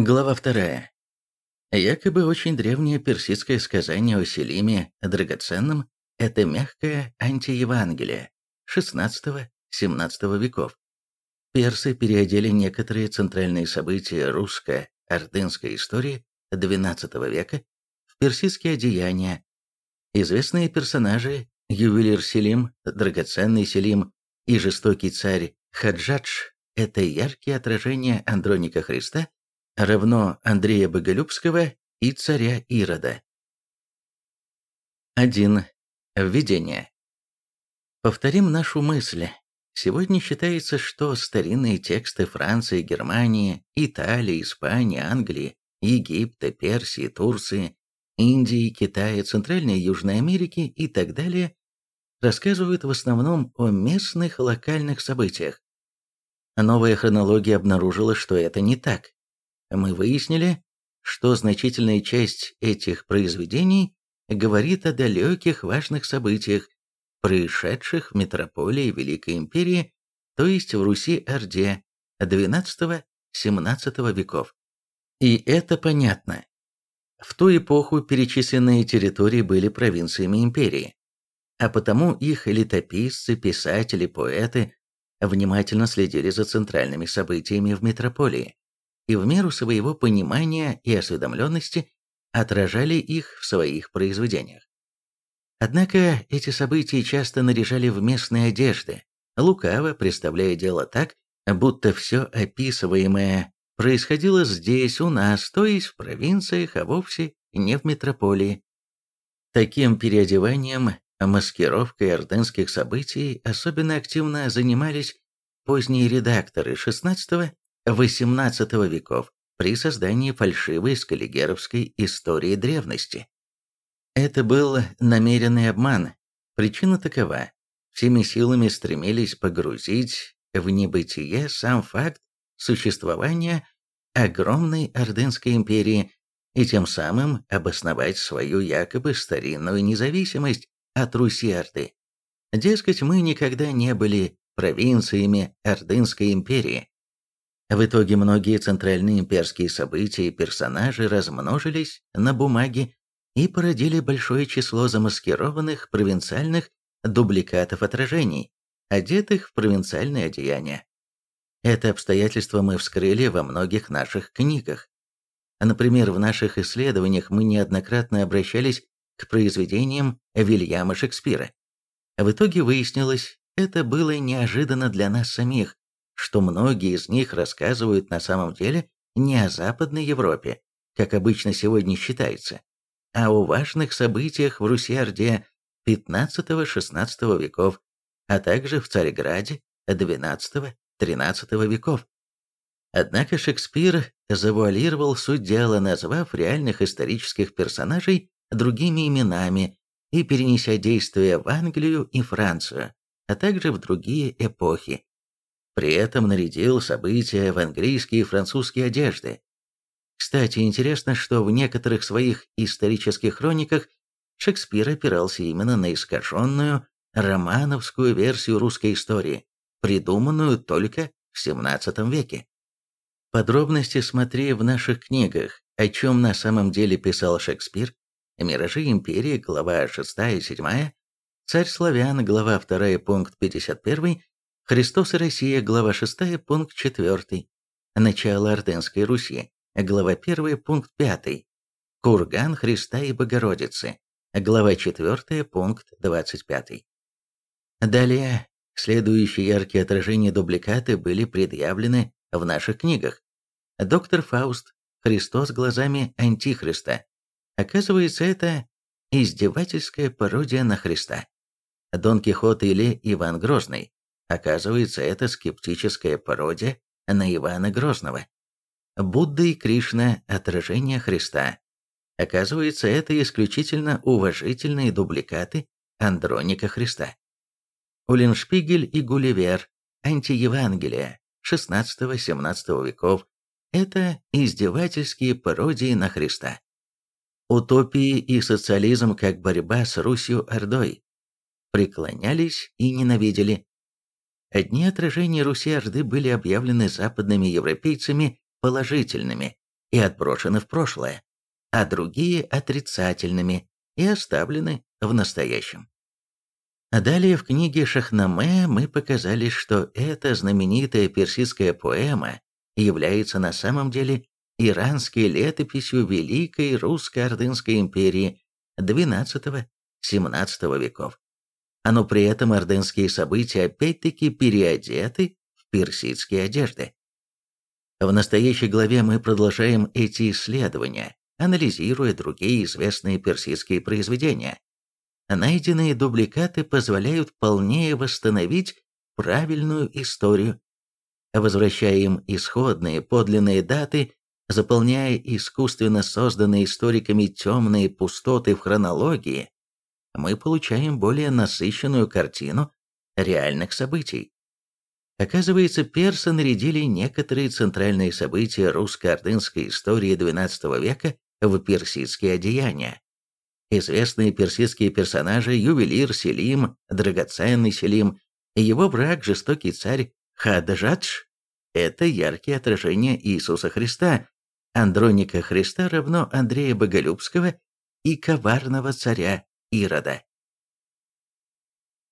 Глава вторая. Якобы очень древнее персидское сказание о Селиме драгоценном – это мягкое антиевангелие XVI-XVII веков. Персы переодели некоторые центральные события русско-ордынской истории XII века в персидские одеяния. Известные персонажи – ювелир Селим, драгоценный Селим и жестокий царь Хаджадж – это яркие отражения Андроника Христа равно Андрея Боголюбского и царя Ирода. 1. Введение. Повторим нашу мысль. Сегодня считается, что старинные тексты Франции, Германии, Италии, Испании, Англии, Египта, Персии, Турции, Индии, Китая, Центральной и Южной Америки и так далее рассказывают в основном о местных локальных событиях. Новая хронология обнаружила, что это не так мы выяснили, что значительная часть этих произведений говорит о далеких важных событиях, происшедших в метрополии Великой Империи, то есть в Руси-Орде XII-XVII веков. И это понятно. В ту эпоху перечисленные территории были провинциями империи, а потому их летописцы, писатели, поэты внимательно следили за центральными событиями в метрополии и в меру своего понимания и осведомленности отражали их в своих произведениях. Однако эти события часто наряжали в местные одежды, лукаво представляя дело так, будто все описываемое происходило здесь, у нас, то есть в провинциях, а вовсе не в метрополии. Таким переодеванием, маскировкой орденских событий особенно активно занимались поздние редакторы XVI XVIII веков при создании фальшивой скаллигеровской истории древности. Это был намеренный обман. Причина такова. Всеми силами стремились погрузить в небытие сам факт существования огромной Ордынской империи и тем самым обосновать свою якобы старинную независимость от Руси-Орды. Дескать, мы никогда не были провинциями Ордынской империи, в итоге многие центральные имперские события и персонажи размножились на бумаге и породили большое число замаскированных провинциальных дубликатов отражений, одетых в провинциальные одеяния. Это обстоятельство мы вскрыли во многих наших книгах. Например, в наших исследованиях мы неоднократно обращались к произведениям Вильяма Шекспира. В итоге выяснилось, это было неожиданно для нас самих, что многие из них рассказывают на самом деле не о Западной Европе, как обычно сегодня считается, а о важных событиях в Руси-Орде XV-XVI веков, а также в Царьграде XII-XIII веков. Однако Шекспир завуалировал суть дела, назвав реальных исторических персонажей другими именами и перенеся действия в Англию и Францию, а также в другие эпохи, при этом нарядил события в английские и французские одежды. Кстати, интересно, что в некоторых своих исторических хрониках Шекспир опирался именно на искаженную романовскую версию русской истории, придуманную только в XVII веке. Подробности смотри в наших книгах, о чем на самом деле писал Шекспир, «Миражи империи», глава 6 и 7, «Царь славян», глава 2, пункт 51 Христос и Россия, глава 6, пункт 4. Начало Орденской Руси, глава 1, пункт 5. Курган Христа и Богородицы, глава 4, пункт 25. Далее, следующие яркие отражения дубликаты были предъявлены в наших книгах. Доктор Фауст, Христос глазами Антихриста. Оказывается, это издевательская пародия на Христа. Дон Кихот или Иван Грозный. Оказывается, это скептическая пародия на Ивана Грозного. Будда и Кришна – отражение Христа. Оказывается, это исключительно уважительные дубликаты Андроника Христа. Уллиншпигель и Гулливер, антиевангелия XVI-XVII веков – это издевательские пародии на Христа. Утопии и социализм как борьба с Русью-Ордой. Преклонялись и ненавидели, Одни отражения Руси-Орды были объявлены западными европейцами положительными, и отброшены в прошлое, а другие отрицательными и оставлены в настоящем. А далее в книге Шахнаме мы показали, что эта знаменитая персидская поэма является на самом деле иранской летописью Великой Русско-Ордынской империи XII-XVII веков. Но при этом ордынские события опять-таки переодеты в персидские одежды. В настоящей главе мы продолжаем эти исследования, анализируя другие известные персидские произведения. Найденные дубликаты позволяют полнее восстановить правильную историю, возвращая им исходные подлинные даты, заполняя искусственно созданные историками темные пустоты в хронологии, мы получаем более насыщенную картину реальных событий. Оказывается, персы нарядили некоторые центральные события русско-ордынской истории XII века в персидские одеяния. Известные персидские персонажи ювелир Селим, драгоценный Селим и его брак жестокий царь Хаджадж – это яркие отражения Иисуса Христа, Андроника Христа равно Андрея Боголюбского и коварного царя Ирода.